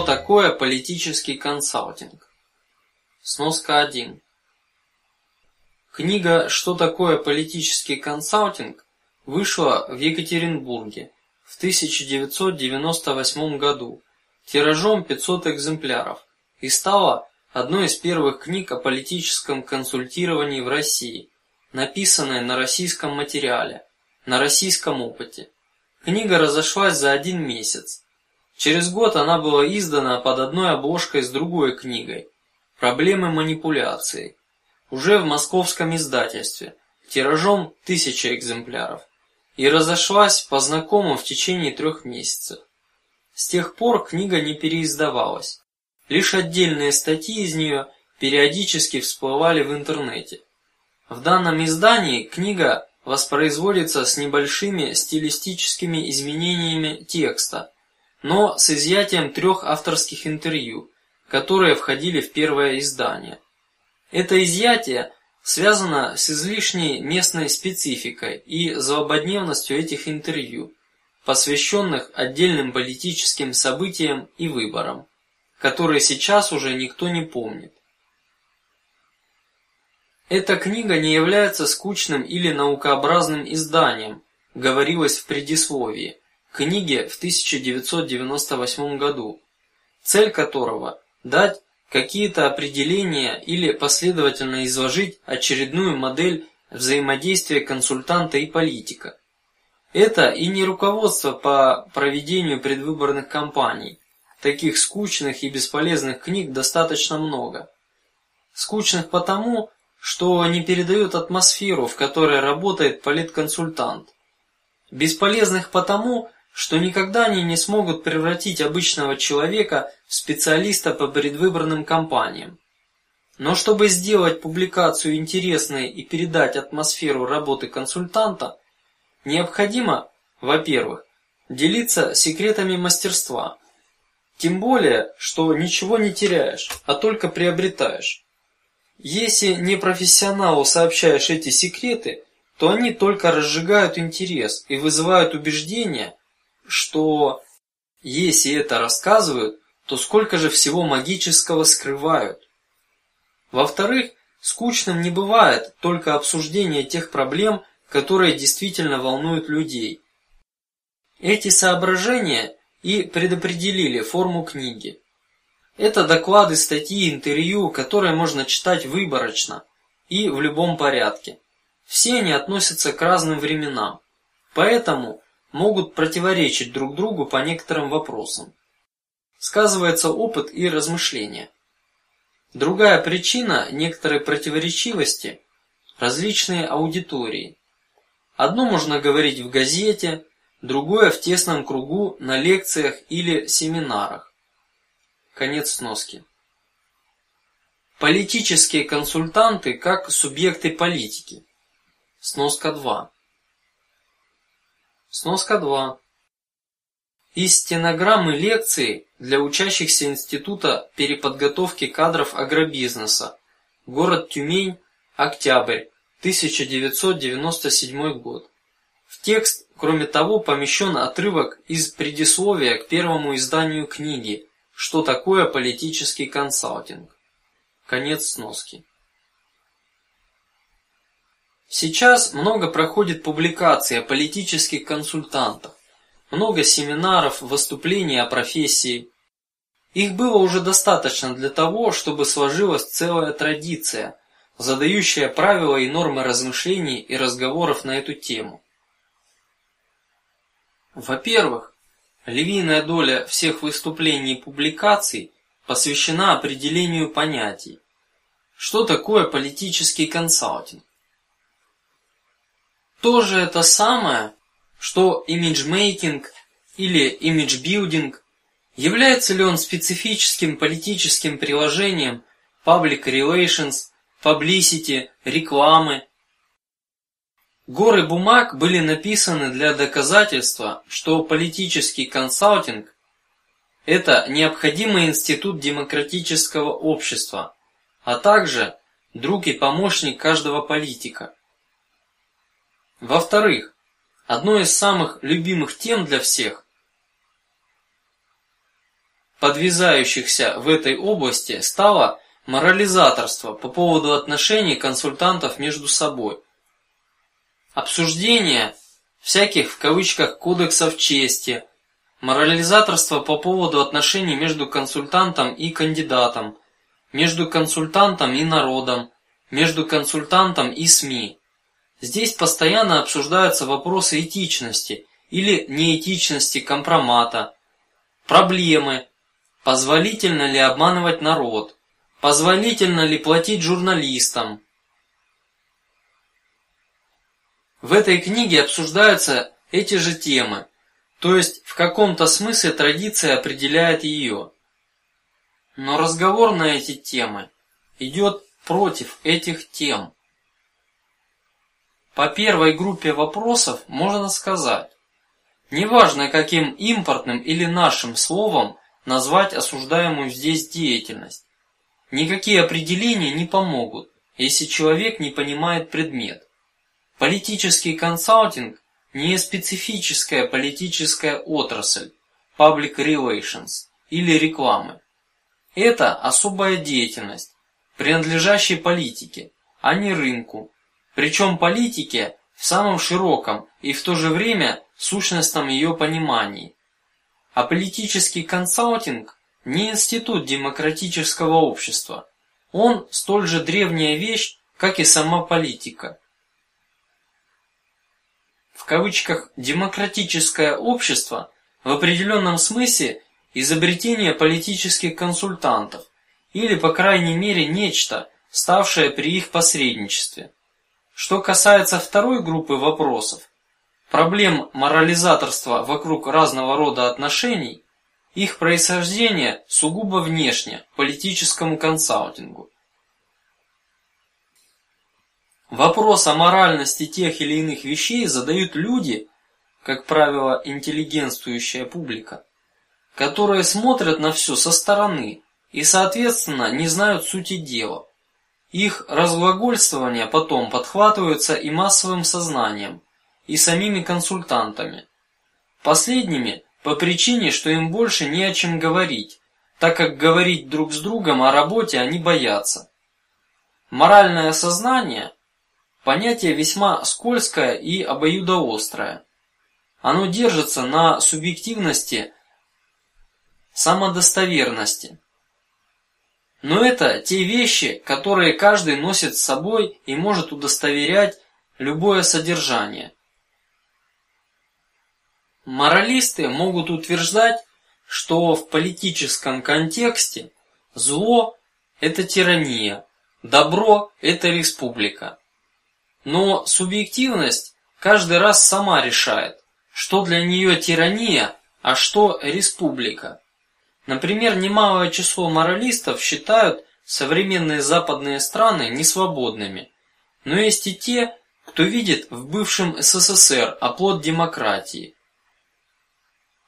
Что такое политический консалтинг? Сноска 1. Книга «Что такое политический консалтинг» вышла в Екатеринбурге в 1998 году тиражом 500 экземпляров и стала одной из первых книг о политическом консультировании в России, написанной на российском материале, на российском опыте. Книга разошлась за один месяц. Через год она была издана под одной обложкой с другой книгой "Проблемы манипуляции", уже в московском издательстве, тиражом тысяча экземпляров, и разошлась по знакомым в течение трех месяцев. С тех пор книга не переиздавалась. Лишь отдельные статьи из нее периодически всплывали в интернете. В данном издании книга воспроизводится с небольшими стилистическими изменениями текста, но с изъятием трех авторских интервью, которые входили в первое издание. Это изъятие связано с излишней местной спецификой и злободневностью этих интервью, посвященных отдельным политическим событиям и выборам, которые сейчас уже никто не помнит. Эта книга не является скучным или наукообразным изданием, говорилось в предисловии книге в 1998 году, цель которого дать какие-то определения или последовательно изложить очередную модель взаимодействия консультанта и политика. Это и не руководство по проведению предвыборных кампаний. Таких скучных и бесполезных книг достаточно много. Скучных потому, что не передают атмосферу, в которой работает политконсультант. Бесполезных потому, что никогда они не смогут превратить обычного человека в специалиста по предвыборным кампаниям. Но чтобы сделать публикацию интересной и передать атмосферу работы консультанта, необходимо, во-первых, делиться секретами мастерства. Тем более, что ничего не теряешь, а только приобретаешь. Если не профессионалу сообщаешь эти секреты, то они только разжигают интерес и вызывают убеждение, что если это рассказывают, то сколько же всего магического скрывают. Во-вторых, скучным не бывает только обсуждение тех проблем, которые действительно волнуют людей. Эти соображения и предопределили форму книги. Это доклады, статьи, интервью, которые можно читать выборочно и в любом порядке. Все они относятся к разным временам, поэтому могут противоречить друг другу по некоторым вопросам. Сказывается опыт и размышления. Другая причина некоторой противоречивости – различные аудитории. Одно можно говорить в газете, другое в тесном кругу на лекциях или семинарах. Конец сноски. Политические консультанты как субъекты политики. Сноска 2. Сноска 2. Из стенограммы лекции для учащихся Института переподготовки кадров агробизнеса. Город Тюмень, октябрь 1997 год. В текст, кроме того, помещен отрывок из предисловия к первому изданию книги "Что такое политический консалтинг". Конец сноски. Сейчас много проходит публикаций о политических консультантах, много семинаров, выступлений о профессии. Их было уже достаточно для того, чтобы сложилась целая традиция, задающая правила и нормы размышлений и разговоров на эту тему. Во-первых, львиная доля всех выступлений и публикаций посвящена определению понятий. Что такое политический консалтинг? Тоже это самое, что имиджмейкинг или имиджбилдинг? Является ли он специфическим политическим приложением public relations, publicity, рекламы? Горы бумаг были написаны для доказательства, что политический консалтинг – это необходимый институт демократического общества, а также друг и помощник каждого политика. Во-вторых, одной из самых любимых тем для всех подвязающихся в этой области стало морализаторство по поводу отношений консультантов между собой. Обсуждение всяких в кавычках кодексов чести, морализаторство по поводу отношений между консультантом и кандидатом, между консультантом и народом, между консультантом и СМИ. Здесь постоянно обсуждаются вопросы этичности или неэтичности компромата, проблемы, позволительно ли обманывать народ, позволительно ли платить журналистам. В этой книге обсуждаются эти же темы, то есть в каком-то смысле традиция определяет ее. Но разговор на эти темы идет против этих тем. По первой группе вопросов можно сказать, неважно каким импортным или нашим словом назвать осуждаемую здесь деятельность, никакие определения не помогут, если человек не понимает предмет. Политический консалтинг не специфическая политическая отрасль, public relations или рекламы. Это особая деятельность, принадлежащая политике, а не рынку, причем политике в самом широком и в то же время сущностном ее понимании. А политический консалтинг не институт демократического общества, он столь же древняя вещь, как и сама политика. В кавычках демократическое общество в определенном смысле изобретение политических консультантов или, по крайней мере, нечто, ставшее при их посредничестве. Что касается второй группы вопросов, проблем морализаторства вокруг разного рода отношений, их происхождение сугубо внешне политическому консалтингу. Вопрос о моральности тех или иных вещей задают люди, как правило, интеллигентствующая публика, которые смотрят на все со стороны и, соответственно, не знают сути дела. Их разглагольствования потом подхватываются и массовым сознанием, и самими консультантами. Последними по причине, что им больше не о чем говорить, так как говорить друг с другом о работе они боятся. Моральное сознание понятие весьма скользкое и обоюдоострое. Оно держится на субъективности, самодостоверности. Но это те вещи, которые каждый носит с собой и может удостоверять любое содержание. Моралисты могут утверждать, что в политическом контексте зло – это тирания, добро – это республика. Но субъективность каждый раз сама решает, что для нее тирания, а что республика. Например, немалое число моралистов считают современные западные страны несвободными, но есть и те, кто видит в бывшем СССР оплот демократии.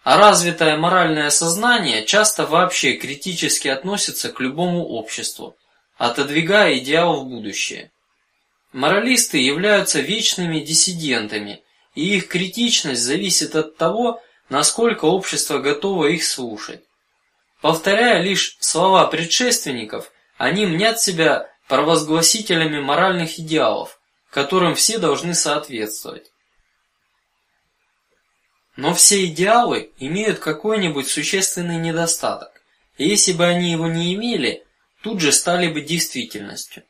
А развитое моральное сознание часто вообще критически относится к любому обществу, отодвигая идеал в будущее. Моралисты являются вечными диссидентами, и их критичность зависит от того, насколько общество готово их слушать. Повторяя лишь слова предшественников, они мнят себя провозгласителями моральных идеалов, которым все должны соответствовать. Но все идеалы имеют какой-нибудь существенный недостаток, и если бы они его не имели, тут же стали бы действительностью.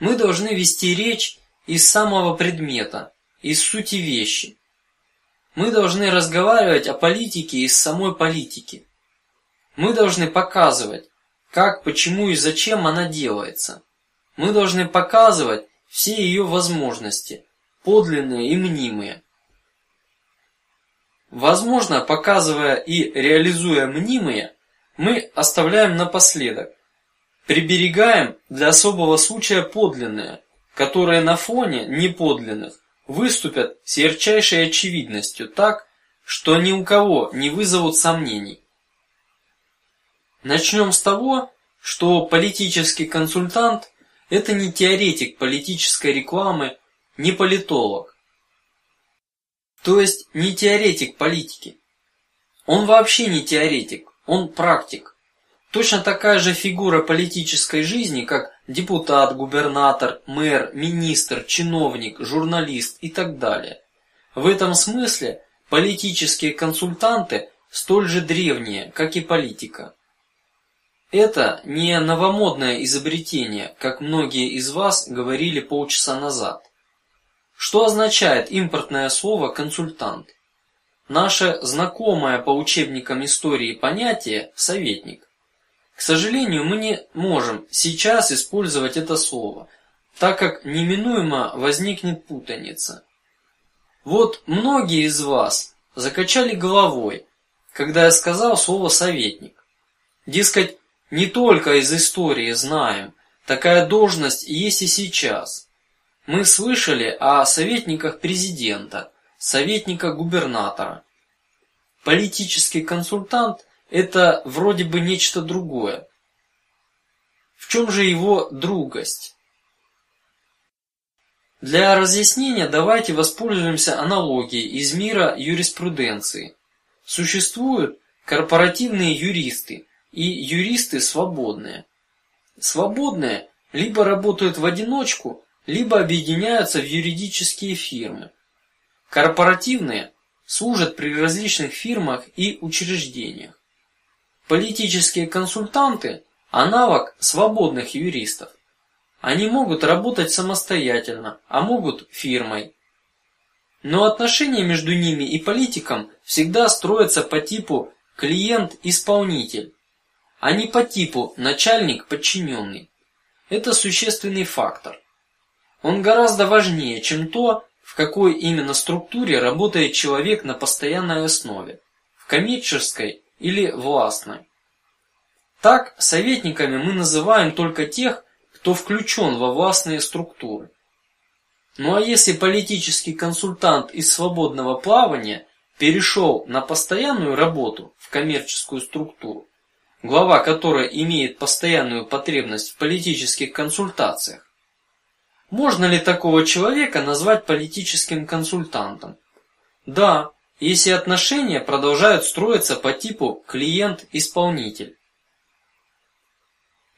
Мы должны вести речь из самого предмета, из сути вещи. Мы должны разговаривать о политике из самой политики. Мы должны показывать, как, почему и зачем она делается. Мы должны показывать все ее возможности, подлинные и мнимые. Возможно, показывая и реализуя мнимые, мы оставляем напоследок, приберегаем для особого случая подлинные, которые на фоне неподлинных выступят с ярчайшей очевидностью так, что ни у кого не вызовут сомнений. Начнем с того, что политический консультант – это не теоретик политической рекламы, не политолог, то есть не теоретик политики. Он вообще не теоретик, он практик. Точно такая же фигура политической жизни, как депутат, губернатор, мэр, министр, чиновник, журналист и так далее. В этом смысле политические консультанты столь же древние, как и политика. Это не новомодное изобретение, как многие из вас говорили полчаса назад. Что означает импортное слово консультант? Наше знакомое по учебникам истории понятие советник. К сожалению, мы не можем сейчас использовать это слово, так как неминуемо возникнет путаница. Вот многие из вас закачали головой, когда я сказал слово советник. Дескать, не только из истории знаем, такая должность есть и сейчас. Мы слышали о советниках президента, советника губернатора. Политический консультант это вроде бы нечто другое. В чем же его другость? Для разъяснения давайте воспользуемся аналогией из мира юриспруденции. Существуют корпоративные юристы и юристы свободные. Свободные либо работают в одиночку, либо объединяются в юридические фирмы. Корпоративные служат при различных фирмах и учреждениях. Политические консультанты – аналог свободных юристов. Они могут работать самостоятельно, а могут фирмой. Но отношения между ними и политиком всегда строятся по типу клиент-исполнитель, а не по типу начальник-подчиненный. Это существенный фактор. Он гораздо важнее, чем то, в какой именно структуре работает человек на постоянной основе, в коммерческой или властной. Так советниками мы называем только тех, кто включен во властные структуры. Ну а если политический консультант из свободного плавания перешел на постоянную работу в коммерческую структуру, глава которой имеет постоянную потребность в политических консультациях, можно ли такого человека назвать политическим консультантом? Да, если отношения продолжают строиться по типу клиент-исполнитель.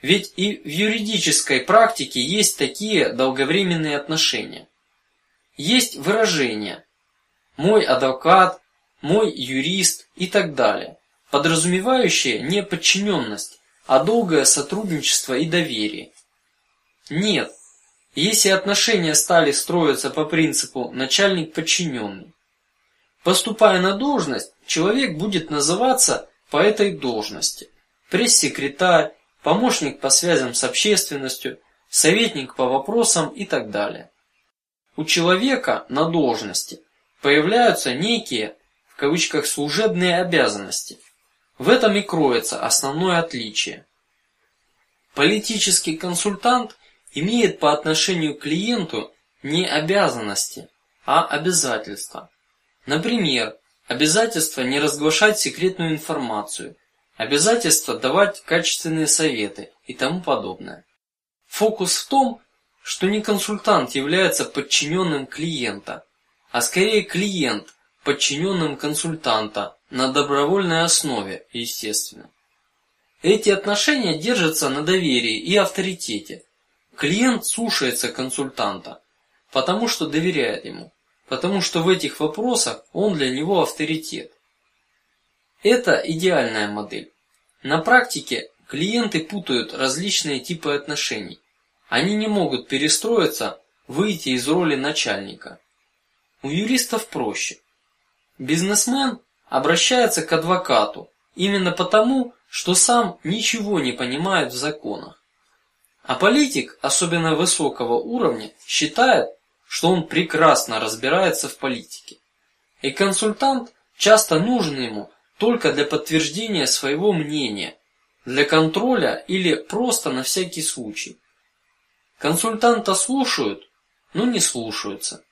Ведь и в юридической практике есть такие долговременные отношения. Есть выражения: мой адвокат, мой юрист и так далее, подразумевающие не подчиненность, а долгое сотрудничество и доверие. Нет, если отношения стали строиться по принципу начальник подчиненный, поступая на должность, человек будет называться по этой должности пресс-секретарь, помощник по связям с общественностью, советник по вопросам и так далее. У человека на должности появляются некие в кавычках служебные обязанности. В этом и кроется основное отличие. Политический консультант имеет по отношению к клиенту не обязанности, а обязательства. Например, обязательство не разглашать секретную информацию обязательство давать качественные советы и тому подобное. Фокус в том, что не консультант является подчиненным клиента, а скорее клиент подчиненным консультанта на добровольной основе, естественно. Эти отношения держатся на доверии и авторитете. Клиент слушается консультанта, потому что доверяет ему, потому что в этих вопросах он для него авторитет. Это идеальная модель. На практике клиенты путают различные типы отношений. Они не могут перестроиться, выйти из роли начальника. У юристов проще. Бизнесмен обращается к адвокату именно потому, что сам ничего не понимает в законах. А политик, особенно высокого уровня, считает, что он прекрасно разбирается в политике. И консультант часто нужен ему только для подтверждения своего мнения, для контроля или просто на всякий случай. Консультанта слушают, но не слушаются.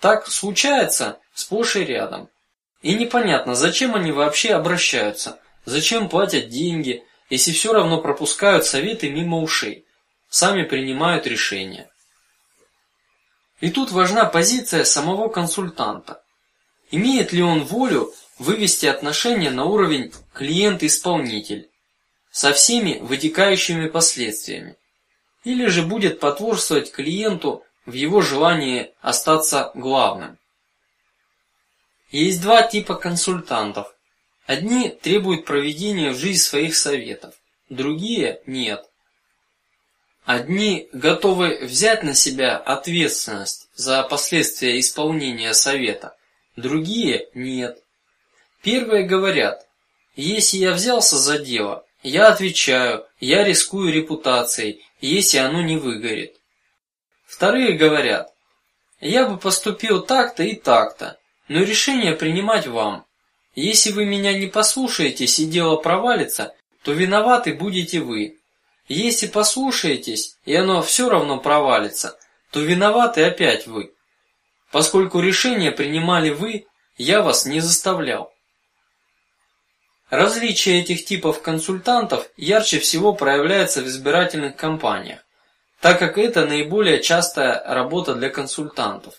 Так случается сплошь и рядом. И непонятно, зачем они вообще обращаются, зачем платят деньги, если все равно пропускают советы мимо ушей, сами принимают решения. И тут важна позиция самого консультанта. Имеет ли он волю вывести отношения на уровень клиент-исполнитель со всеми вытекающими последствиями, или же будет потворствовать клиенту в его желании остаться главным. Есть два типа консультантов. Одни требуют проведения в жизнь своих советов, другие нет. Одни готовы взять на себя ответственность за последствия исполнения совета, другие нет. Первые говорят: если я взялся за дело, я отвечаю, я рискую репутацией, если оно не выгорит. Вторые говорят: я бы поступил так-то и так-то, но решение принимать вам. Если вы меня не послушаетесь и дело провалится, то виноваты будете вы. Если послушаетесь и оно все равно провалится, то виноваты опять вы, поскольку решение принимали вы, я вас не заставлял. Различие этих типов консультантов ярче всего проявляется в избирательных кампаниях, так как это наиболее частая работа для консультантов.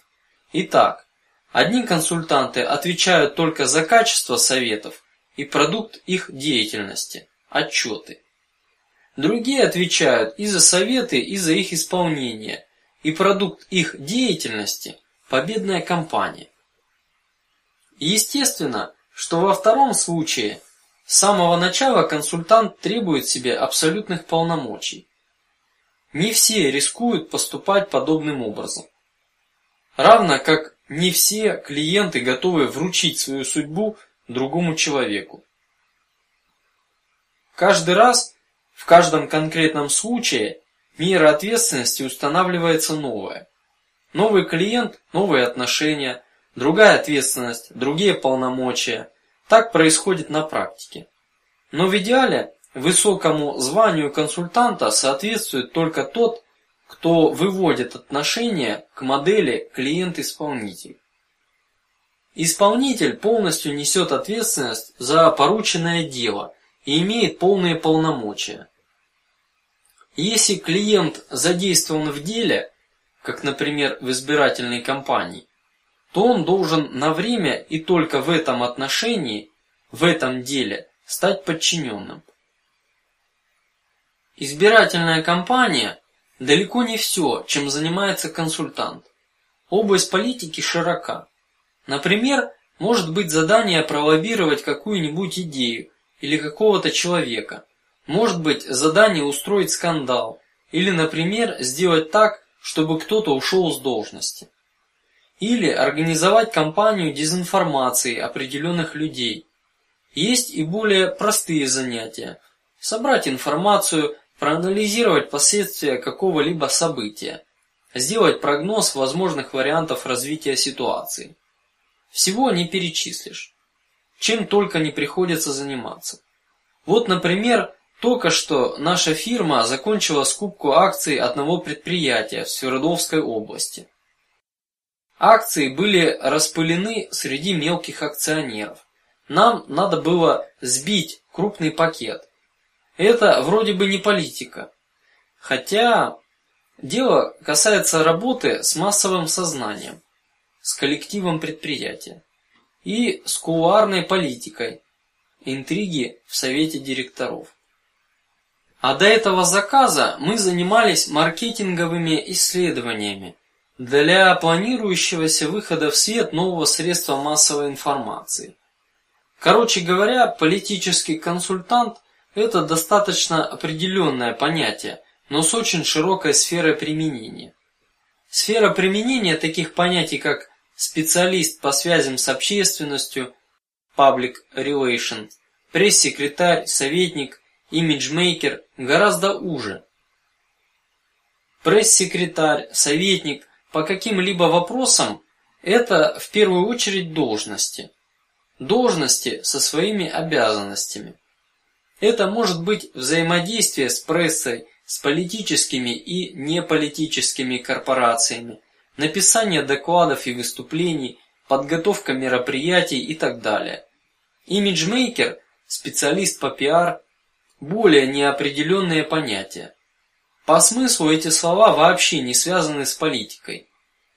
Итак, одни консультанты отвечают только за качество советов и продукт их деятельности, отчеты. Другие отвечают и за советы, и за их исполнение, и продукт их деятельности – победная кампания. Естественно, что во втором случае с самого начала консультант требует себе абсолютных полномочий. Не все рискуют поступать подобным образом, равно как не все клиенты готовы вручить свою судьбу другому человеку. Каждый раз, в каждом конкретном случае, мера ответственности устанавливается новая. Новый клиент, новые отношения, другая ответственность, другие полномочия, так происходит на практике. Но в идеале высокому званию консультанта соответствует только тот, кто выводит отношения к модели клиент-исполнитель. Исполнитель полностью несет ответственность за порученное дело и имеет полные полномочия. Если клиент задействован в деле, как, например, в избирательной кампании, то он должен на время и только в этом отношении, в этом деле, стать подчиненным. Избирательная кампания далеко не все, чем занимается консультант. Область политики широка. Например, может быть задание пролоббировать какую-нибудь идею или какого-то человека. Может быть задание устроить скандал или, например, сделать так, чтобы кто-то ушел с должности. Или организовать кампанию дезинформации определенных людей. Есть и более простые занятия: собрать информацию, проанализировать последствия какого-либо события, сделать прогноз возможных вариантов развития ситуации. Всего не перечислишь. Чем только не приходится заниматься. Вот, например, только что наша фирма закончила скупку акций одного предприятия в Свердловской области. Акции были распылены среди мелких акционеров. Нам надо было сбить крупный пакет. Это вроде бы не политика, хотя дело касается работы с массовым сознанием, с коллективом предприятия и с кулуарной политикой, интриги в совете директоров. А до этого заказа мы занимались маркетинговыми исследованиями для планирующегося выхода в свет нового средства массовой информации. Короче говоря, политический консультант – это достаточно определенное понятие, но с очень широкой сферой применения. Сфера применения таких понятий, как специалист по связям с общественностью, public relation, пресс-секретарь, советник, имиджмейкер, гораздо уже. Пресс-секретарь, советник по каким-либо вопросам – это в первую очередь должности, должности со своими обязанностями. Это может быть взаимодействие с прессой, с политическими и неполитическими корпорациями, написание докладов и выступлений, подготовка мероприятий и так далее. Имиджмейкер, специалист по пиар, более неопределенные понятия. По смыслу эти слова вообще не связаны с политикой.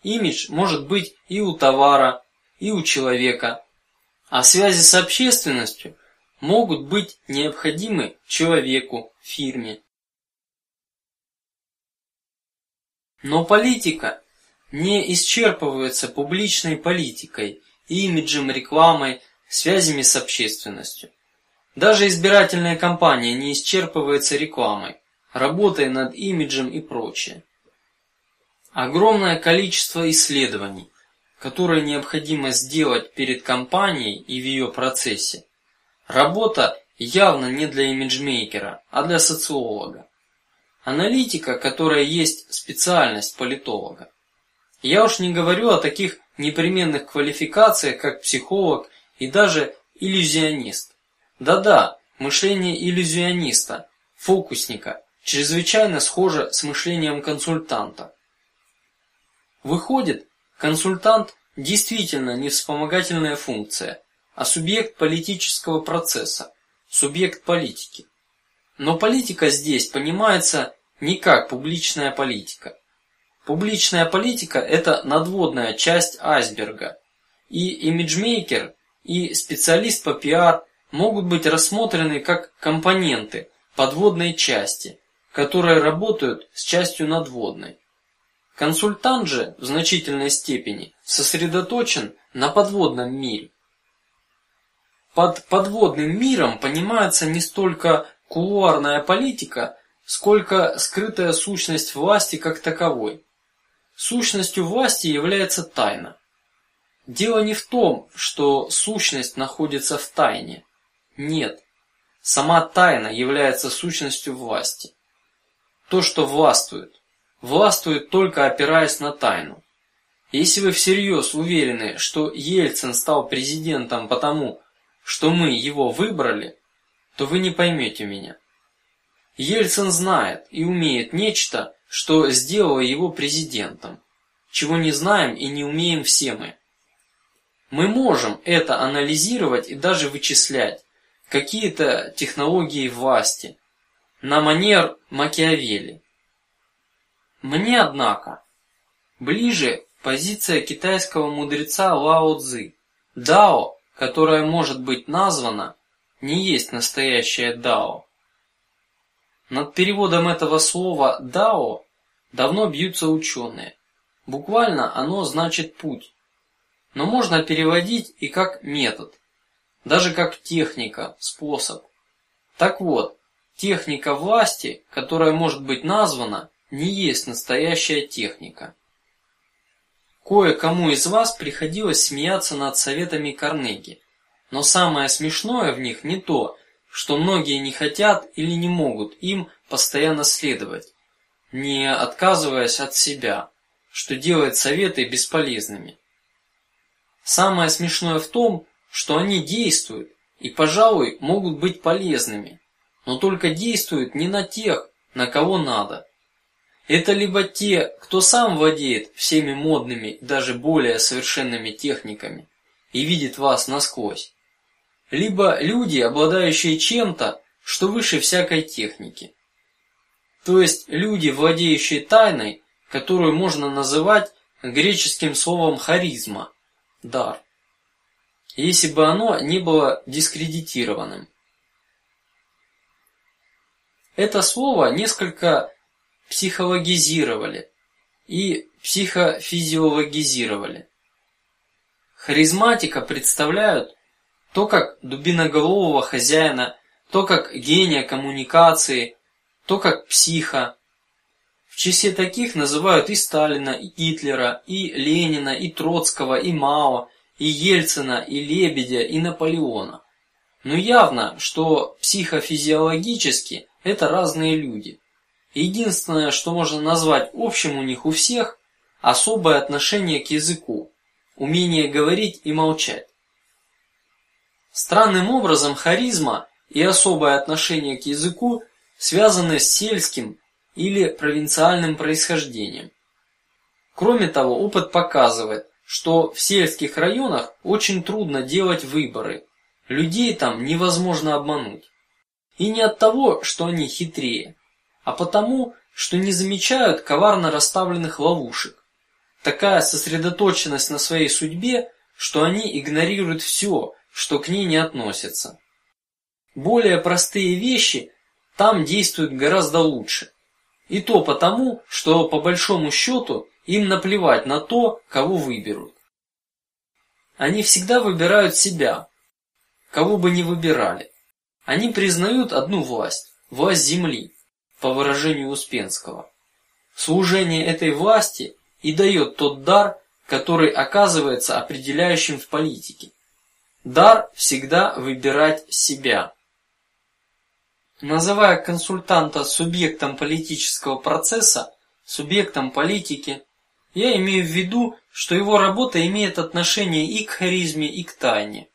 Имидж может быть и у товара, и у человека, а связи с общественностью могут быть необходимы человеку, фирме. Но политика не исчерпывается публичной политикой, имиджем, рекламой, связями с общественностью. Даже избирательная кампания не исчерпывается рекламой, работой над имиджем и прочее. Огромное количество исследований, которые необходимо сделать перед кампанией и в ее процессе. Работа явно не для имиджмейкера, а для социолога. Аналитика, которая есть специальность политолога. Я уж не говорю о таких непременных квалификациях, как психолог и даже иллюзионист. Да-да, мышление иллюзиониста, фокусника, чрезвычайно схоже с мышлением консультанта. Выходит, консультант действительно не вспомогательная функция, а субъект политического процесса, субъект политики. Но политика здесь понимается не как публичная политика. Публичная политика – это надводная часть айсберга, и имиджмейкер и специалист по пиар могут быть рассмотрены как компоненты подводной части, которые работают с частью надводной. Консультант же в значительной степени сосредоточен на подводном мире. Под подводным миром понимается не столько кулуарная политика, сколько скрытая сущность власти как таковой. Сущностью власти является тайна. Дело не в том, что сущность находится в тайне. Нет, сама тайна является сущностью власти. То, что властвует, властвует только опираясь на тайну. Если вы всерьез уверены, что Ельцин стал президентом потому, что мы его выбрали, то вы не поймете меня. Ельцин знает и умеет нечто, что сделало его президентом, чего не знаем и не умеем все мы. Мы можем это анализировать и даже вычислять какие-то технологии власти на манер Макиавелли. Мне, однако, ближе позиция китайского мудреца Лао Цзы. Дао, которое может быть названо, не есть настоящее дао. Над переводом этого слова дао давно бьются ученые. Буквально оно значит путь но можно переводить и как метод, даже как техника, способ. Так вот, техника власти, которая может быть названа, не есть настоящая техника. Кое-кому из вас приходилось смеяться над советами Карнеги, но самое смешное в них не то, что многие не хотят или не могут им постоянно следовать, не отказываясь от себя, что делает советы бесполезными. Самое смешное в том, что они действуют и, пожалуй, могут быть полезными, но только действуют не на тех, на кого надо. Это либо те, кто сам владеет всеми модными, даже более совершенными техниками и видит вас насквозь, либо люди, обладающие чем-то, что выше всякой техники. То есть люди, владеющие тайной, которую можно называть греческим словом харизма, дар, если бы оно не было дискредитированным. Это слово несколько психологизировали и психофизиологизировали. Харизматика представляют то как дубиноголового хозяина, то как гения коммуникации, то как психа, в числе таких называют и Сталина, и Гитлера, и Ленина, и Троцкого, и Мао, и Ельцина, и Лебедя, и Наполеона. Но явно, что психофизиологически это разные люди. Единственное, что можно назвать общим у них у всех, особое отношение к языку, умение говорить и молчать. Странным образом харизма и особое отношение к языку связаны с сельским или провинциальным происхождением. Кроме того, опыт показывает, что в сельских районах очень трудно делать выборы. Людей там невозможно обмануть. И не от того, что они хитрее, а потому, что не замечают коварно расставленных ловушек. Такая сосредоточенность на своей судьбе, что они игнорируют все, что к ней не относится. Более простые вещи там действуют гораздо лучше. И то потому, что по большому счету им наплевать на то, кого выберут. Они всегда выбирают себя, кого бы ни выбирали. Они признают одну власть, власть земли, по выражению Успенского. Служение этой власти и дает тот дар, который оказывается определяющим в политике. Дар всегда выбирать себя. Называя консультанта субъектом политического процесса, субъектом политики, я имею в виду, что его работа имеет отношение и к харизме, и к тайне.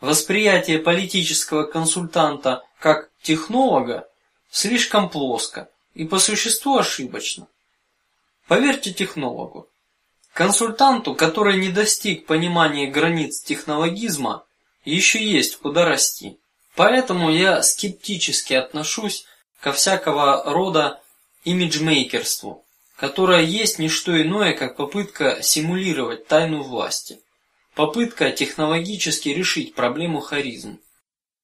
Восприятие политического консультанта как технолога слишком плоско и по существу ошибочно. Поверьте технологу, консультанту, который не достиг понимания границ технологизма, еще есть куда расти. Поэтому я скептически отношусь ко всякого рода имиджмейкерству, которое есть не что иное, как попытка симулировать тайну власти, попытка технологически решить проблему харизм.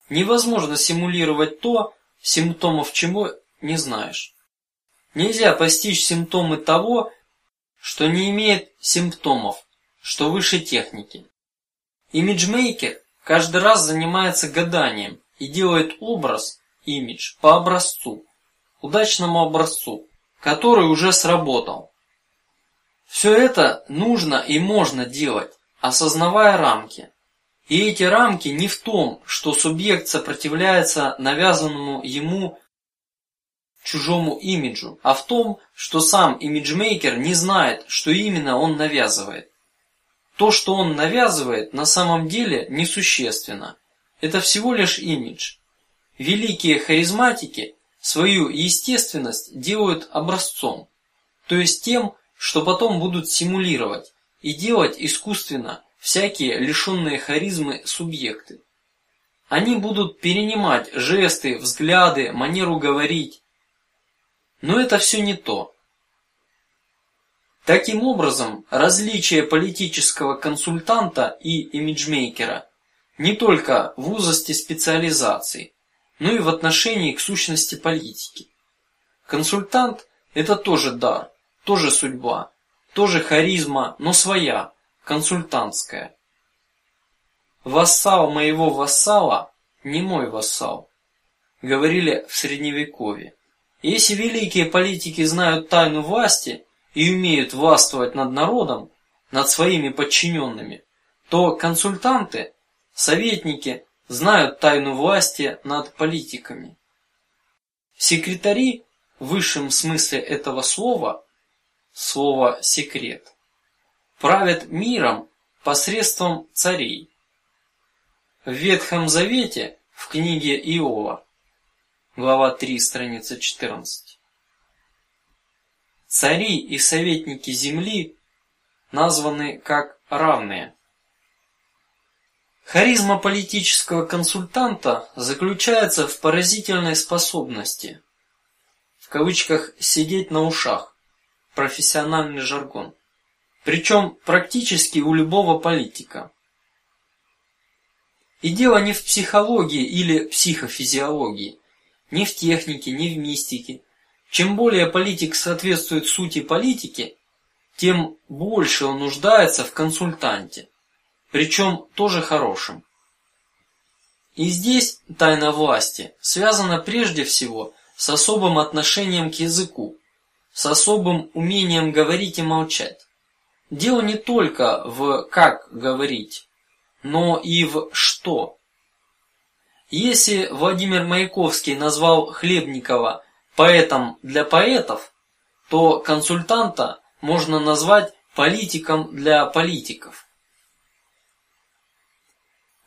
Невозможно симулировать то, симптомов чего не знаешь. Нельзя постичь симптомы того, что не имеет симптомов, что выше техники. Имиджмейкер каждый раз занимается гаданием и делает образ, имидж по образцу, удачному образцу, который уже сработал. Все это нужно и можно делать, осознавая рамки. И эти рамки не в том, что субъект сопротивляется навязанному ему чужому имиджу, а в том, что сам имиджмейкер не знает, что именно он навязывает. То, что он навязывает, на самом деле несущественно. Это всего лишь имидж. Великие харизматики свою естественность делают образцом, то есть тем, что потом будут симулировать и делать искусственно всякие лишенные харизмы субъекты. Они будут перенимать жесты, взгляды, манеру говорить. Но это все не то. Таким образом, различие политического консультанта и имиджмейкера не только в узости специализации, но и в отношении к сущности политики. Консультант – это тоже дар, тоже судьба, тоже харизма, но своя, консультантская. Вассал моего вассала не мой вассал, говорили в средневековье. Если великие политики знают тайну власти и умеют властвовать над народом, над своими подчиненными, то консультанты, советники знают тайну власти над политиками. Секретари в высшем смысле этого слова, слова секрет, правят миром посредством царей. В Ветхом Завете, в книге Иова, глава 3, страница 14, цари и советники земли названы как равные. Харизма политического консультанта заключается в поразительной способности, в кавычках, сидеть на ушах, профессиональный жаргон причем практически у любого политика. И дело не в психологии или психофизиологии, не в технике, не в мистике. Чем более политик соответствует сути политики, тем больше он нуждается в консультанте, причем тоже хорошем. И здесь тайна власти связана прежде всего с особым отношением к языку, с особым умением говорить и молчать. Дело не только в как говорить, но и в что. Если Владимир Маяковский назвал Хлебникова поэтом для поэтов, то консультанта можно назвать политиком для политиков.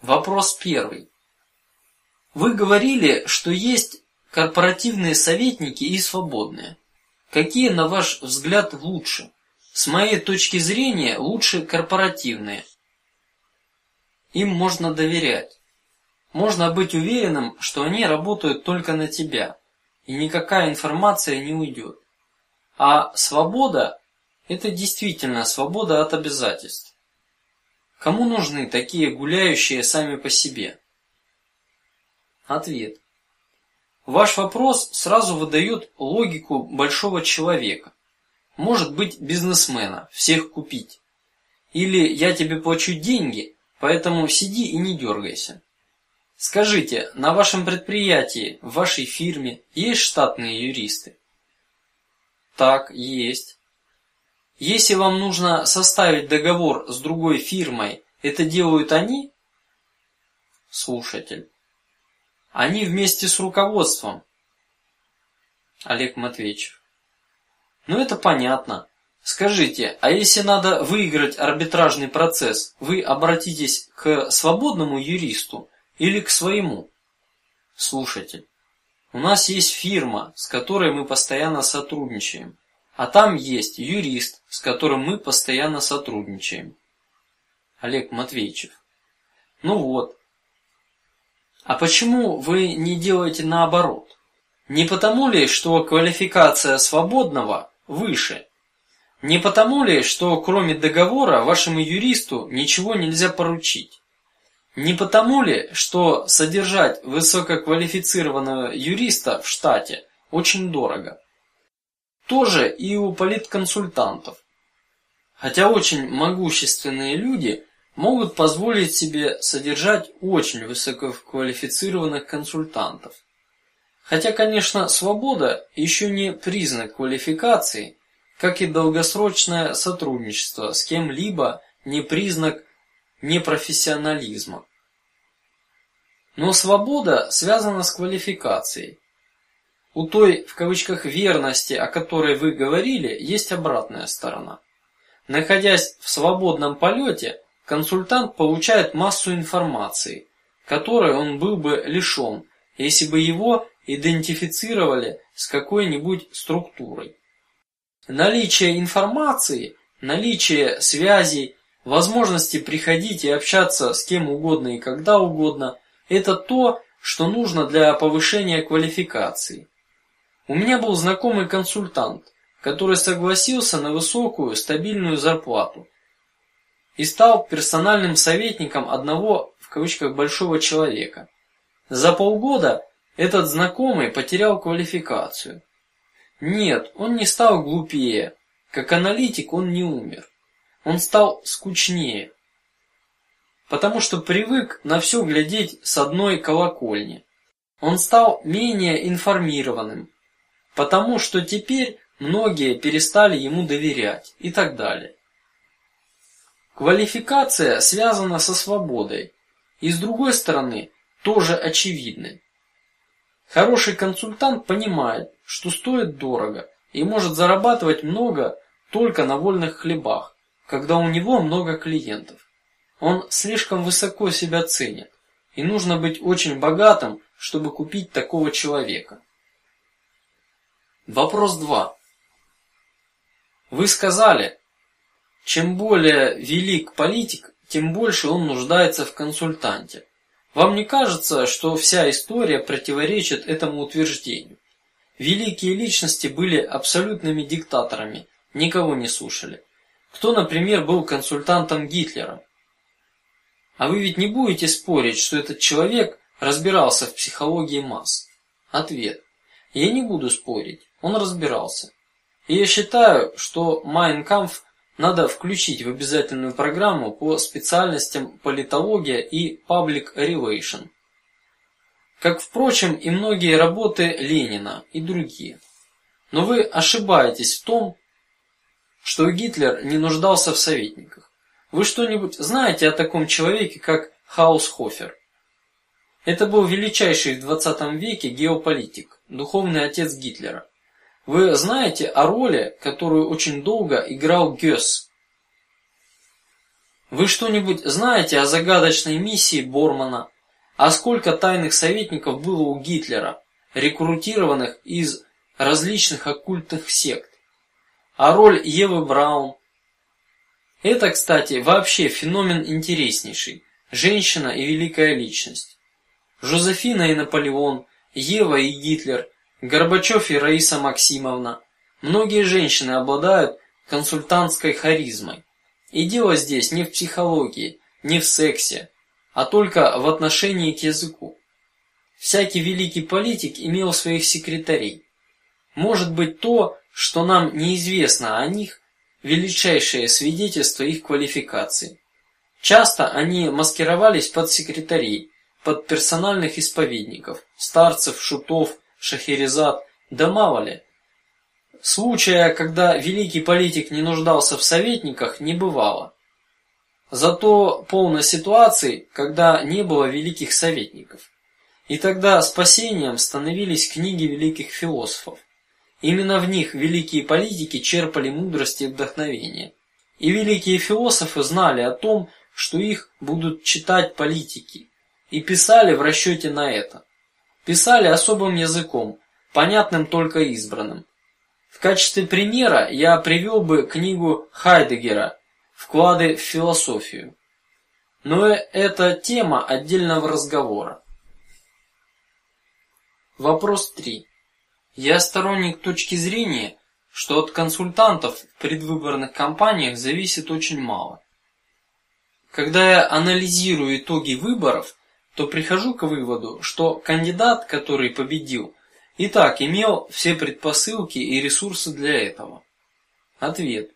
Вопрос первый. Вы говорили, что есть корпоративные советники и свободные. Какие, на ваш взгляд, лучше? С моей точки зрения, лучше корпоративные. Им можно доверять. Можно быть уверенным, что они работают только на тебя, и никакая информация не уйдет. А свобода – это действительно свобода от обязательств. Кому нужны такие гуляющие сами по себе? Ответ. Ваш вопрос сразу выдает логику большого человека. Может быть бизнесмена, всех купить. Или я тебе плачу деньги, поэтому сиди и не дергайся. Скажите, на вашем предприятии, в вашей фирме есть штатные юристы? Так, есть. Если вам нужно составить договор с другой фирмой, это делают они? Слушатель. Они вместе с руководством. Олег Матвеевич. Ну это понятно. Скажите, а если надо выиграть арбитражный процесс, вы обратитесь к свободному юристу или к своему? Слушатель. У нас есть фирма, с которой мы постоянно сотрудничаем. А там есть юрист, с которым мы постоянно сотрудничаем. Олег Матвеевич. Ну вот. А почему вы не делаете наоборот? Не потому ли, что квалификация свободного выше? Не потому ли, что кроме договора вашему юристу ничего нельзя поручить? Не потому ли, что содержать высококвалифицированного юриста в штате очень дорого? Тоже и у политконсультантов. Хотя очень могущественные люди могут позволить себе содержать очень высококвалифицированных консультантов. Хотя, конечно, свобода еще не признак квалификации, как и долгосрочное сотрудничество с кем-либо не признак непрофессионализма. Но свобода связана с квалификацией. У той в кавычках верности, о которой вы говорили, есть обратная сторона. Находясь в свободном полете, консультант получает массу информации, которой он был бы лишен, если бы его идентифицировали с какой-нибудь структурой. Наличие информации, наличие связей, возможности приходить и общаться с кем угодно и когда угодно – это то, что нужно для повышения квалификации. У меня был знакомый консультант, который согласился на высокую стабильную зарплату и стал персональным советником одного в кавычках большого человека. За полгода этот знакомый потерял квалификацию. Нет, он не стал глупее, как аналитик он не умер. Он стал скучнее, потому что привык на все глядеть с одной колокольни. Он стал менее информированным, потому что теперь многие перестали ему доверять и так далее. Квалификация связана со свободой и с другой стороны тоже очевидны. Хороший консультант понимает, что стоит дорого и может зарабатывать много только на вольных хлебах, когда у него много клиентов. Он слишком высоко себя ценит, и нужно быть очень богатым, чтобы купить такого человека. Вопрос два. Вы сказали, чем более велик политик, тем больше он нуждается в консультанте. Вам не кажется, что вся история противоречит этому утверждению? Великие личности были абсолютными диктаторами, никого не слушали. Кто, например, был консультантом Гитлера? А вы ведь не будете спорить, что этот человек разбирался в психологии масс? Ответ: я не буду спорить. Он разбирался. И я считаю, что Kampf надо включить в обязательную программу по специальностям политология и public relation. Как, впрочем, и многие работы Ленина и другие. Но вы ошибаетесь в том, что Гитлер не нуждался в советниках. Вы что-нибудь знаете о таком человеке, как Хаусхофер? Это был величайший в двадцатом веке геополитик, духовный отец Гитлера. Вы знаете о роли, которую очень долго играл Гёс? Вы что-нибудь знаете о загадочной миссии Бормана? А сколько тайных советников было у Гитлера, рекрутированных из различных оккультных сект? А роль Евы Браун? Это, кстати, вообще феномен интереснейший. Женщина и великая личность. Жозефина и Наполеон, Ева и Гитлер Горбачев и Раиса Максимовна. Многие женщины обладают консультантской харизмой. И дело здесь не в психологии, не в сексе, а только в отношении к языку. всякий великий политик имел своих секретарей. Может быть, то, что нам неизвестно о них, величайшее свидетельство их квалификации. Часто они маскировались под секретарей, под персональных исповедников, старцев, шутов, шахерезад, да мало ли. Случая, когда великий политик не нуждался в советниках, не бывало. Зато полно ситуаций, когда не было великих советников. И тогда спасением становились книги великих философов. Именно в них великие политики черпали мудрость и вдохновение. И великие философы знали о том, что их будут читать политики, и писали в расчете на это. Писали особым языком, понятным только избранным. В качестве примера я привел бы книгу Хайдегера "Вклады в философию", но это тема отдельного разговора. Вопрос три. Я сторонник точки зрения, что от консультантов в предвыборных кампаниях зависит очень мало. Когда я анализирую итоги выборов, то прихожу к выводу, что кандидат, который победил, и так имел все предпосылки и ресурсы для этого. Ответ: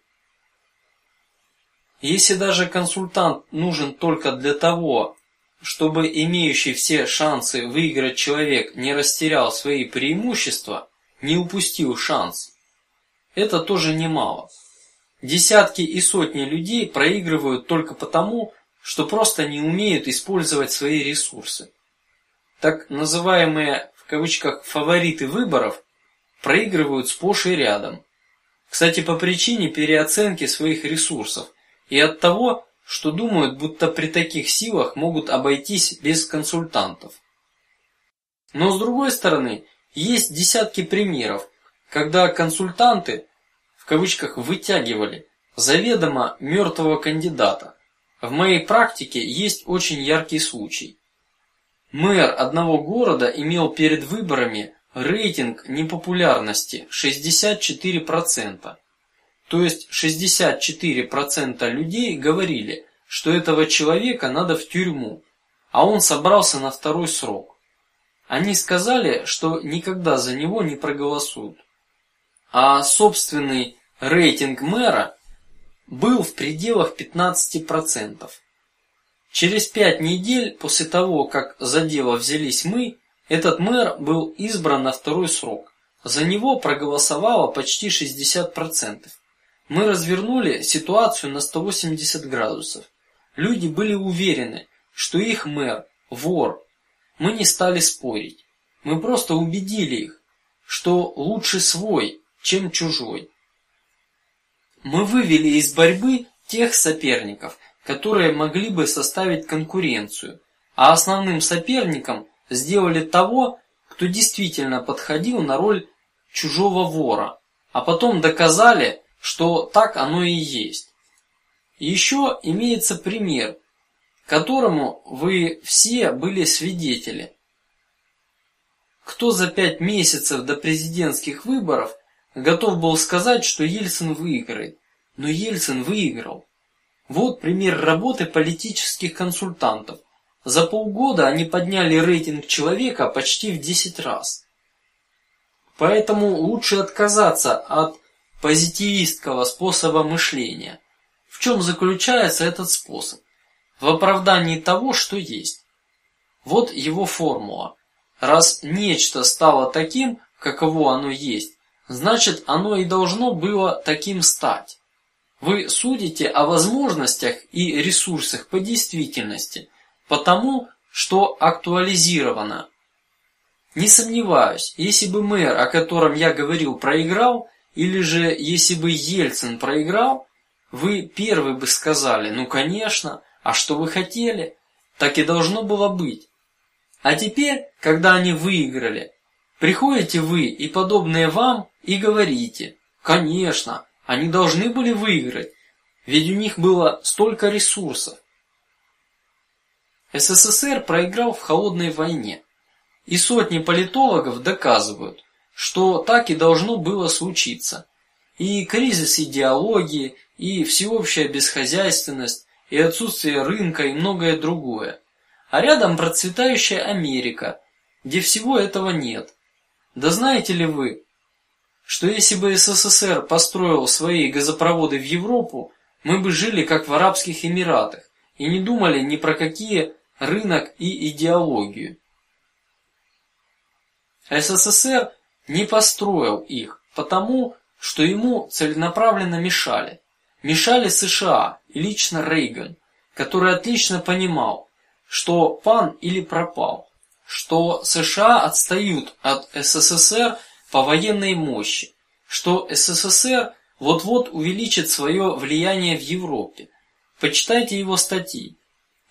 если даже консультант нужен только для того, чтобы имеющий все шансы выиграть человек не растерял свои преимущества, не упустил шанс. Это тоже немало. Десятки и сотни людей проигрывают только потому, что просто не умеют использовать свои ресурсы. Так называемые в кавычках фавориты выборов проигрывают сплошь и рядом. Кстати, по причине переоценки своих ресурсов и от того, что думают, будто при таких силах могут обойтись без консультантов. Но с другой стороны, есть десятки примеров, когда консультанты в кавычках вытягивали заведомо мертвого кандидата. В моей практике есть очень яркий случай. Мэр одного города имел перед выборами рейтинг непопулярности 64 процента. То есть 64 процента людей говорили, что этого человека надо в тюрьму, а он собрался на второй срок. Они сказали, что никогда за него не проголосуют. А собственный рейтинг мэра был в пределах 15 процентов. Через пять недель после того, как за дело взялись мы, этот мэр был избран на второй срок. За него проголосовало почти 60 процентов. Мы развернули ситуацию на 180 градусов. Люди были уверены, что их мэр вор, мы не стали спорить. Мы просто убедили их, что лучше свой, чем чужой. Мы вывели из борьбы тех соперников, которые могли бы составить конкуренцию, а основным соперником сделали того, кто действительно подходил на роль чужого вора, а потом доказали, что так оно и есть. Еще имеется пример, которому вы все были свидетели. Кто за пять месяцев до президентских выборов готов был сказать, что Ельцин выиграет, но Ельцин выиграл. Вот пример работы политических консультантов. За полгода они подняли рейтинг человека почти в десять раз. Поэтому лучше отказаться от позитивистского способа мышления. В чем заключается этот способ? в оправдании того, что есть. Вот его формула. Раз нечто стало таким, каково оно есть, значит, оно и должно было таким стать. Вы судите о возможностях и ресурсах по действительности, потому что актуализировано. Не сомневаюсь, если бы мэр, о котором я говорил, проиграл, или же если бы Ельцин проиграл, вы первый бы сказали: ну, конечно, а что вы хотели? Так и должно было быть. А теперь, когда они выиграли, приходите вы и подобные вам и говорите: конечно, они должны были выиграть, ведь у них было столько ресурсов. СССР проиграл в холодной войне, и сотни политологов доказывают, что так и должно было случиться. И кризис идеологии, и всеобщая бесхозяйственность, и отсутствие рынка и многое другое. А рядом процветающая Америка, где всего этого нет. Да знаете ли вы, что если бы СССР построил свои газопроводы в Европу, мы бы жили как в Арабских Эмиратах и не думали ни про какие рынок и идеологию. СССР не построил их, потому что ему целенаправленно мешали. Мешали США и лично Рейган, который отлично понимал, что пан или пропал, что США отстают от СССР по военной мощи, что СССР вот-вот увеличит свое влияние в Европе. Почитайте его статьи.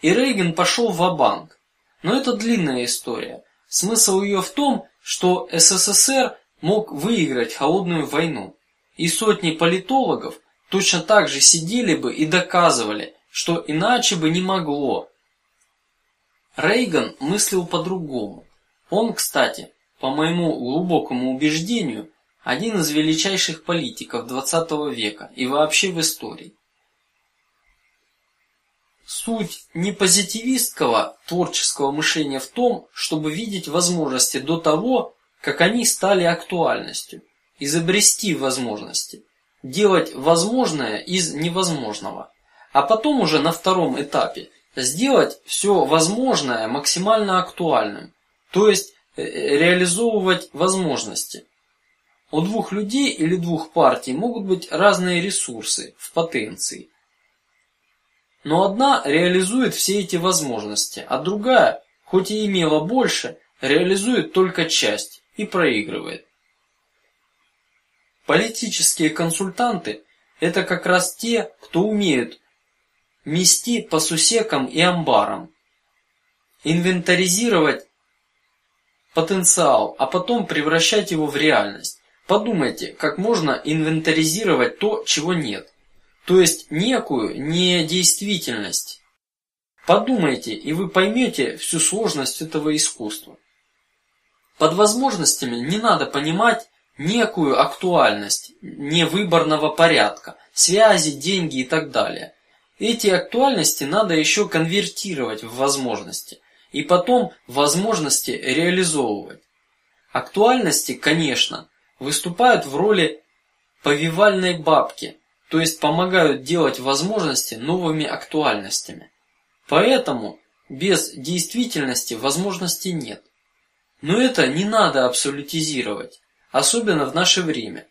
И Рейган пошел в банк но это длинная история. Смысл ее в том, что СССР мог выиграть холодную войну, и сотни политологов точно так же сидели бы и доказывали, что иначе бы не могло. Рейган мыслил по-другому. Он, кстати, по моему глубокому убеждению, один из величайших политиков XX века и вообще в истории. Суть не позитивистского творческого мышления в том, чтобы видеть возможности до того, как они стали актуальностью, изобрести возможности, делать возможное из невозможного, а потом уже на втором этапе сделать все возможное максимально актуальным, то есть реализовывать возможности. У двух людей или двух партий могут быть разные ресурсы в потенции, но одна реализует все эти возможности, а другая, хоть и имела больше, реализует только часть и проигрывает. Политические консультанты – это как раз те, кто умеют мести по сусекам и амбарам, инвентаризировать потенциал, а потом превращать его в реальность. Подумайте, как можно инвентаризировать то, чего нет, то есть некую недействительность. Подумайте, и вы поймете всю сложность этого искусства. Под возможностями не надо понимать некую актуальность невыборного порядка, связи, деньги и так далее. Эти актуальности надо еще конвертировать в возможности и потом возможности реализовывать. Актуальности, конечно, выступают в роли повивальной бабки, то есть помогают делать возможности новыми актуальностями. Поэтому без действительности возможности нет. Но это не надо абсолютизировать, особенно в наше время.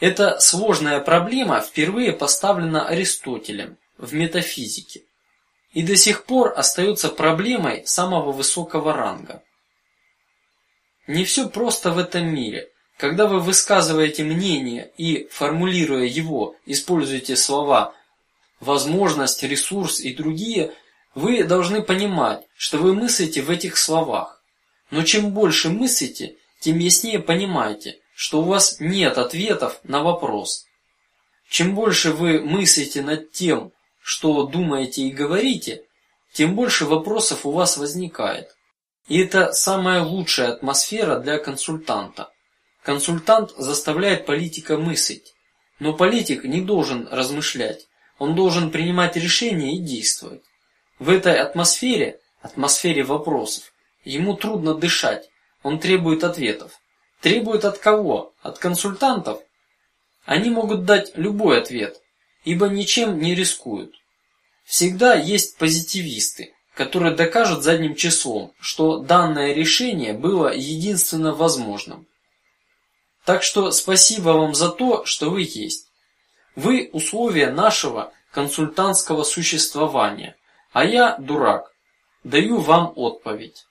Эта сложная проблема впервые поставлена Аристотелем в метафизике и до сих пор остается проблемой самого высокого ранга. Не все просто в этом мире. Когда вы высказываете мнение и формулируя его, используете слова возможность, ресурс и другие, вы должны понимать, что вы мыслите в этих словах. Но чем больше мыслите, тем яснее понимаете, что у вас нет ответов на вопрос. Чем больше вы мыслите над тем, что думаете и говорите, тем больше вопросов у вас возникает. И это самая лучшая атмосфера для консультанта. Консультант заставляет политика мыслить, но политик не должен размышлять, он должен принимать решения и действовать. В этой атмосфере, атмосфере вопросов, ему трудно дышать, он требует ответов. Требует от кого? От консультантов? Они могут дать любой ответ, ибо ничем не рискуют. Всегда есть позитивисты, которые докажут задним числом, что данное решение было единственно возможным. Так что спасибо вам за то, что вы есть. Вы условия нашего консультантского существования, а я дурак. Даю вам отповедь.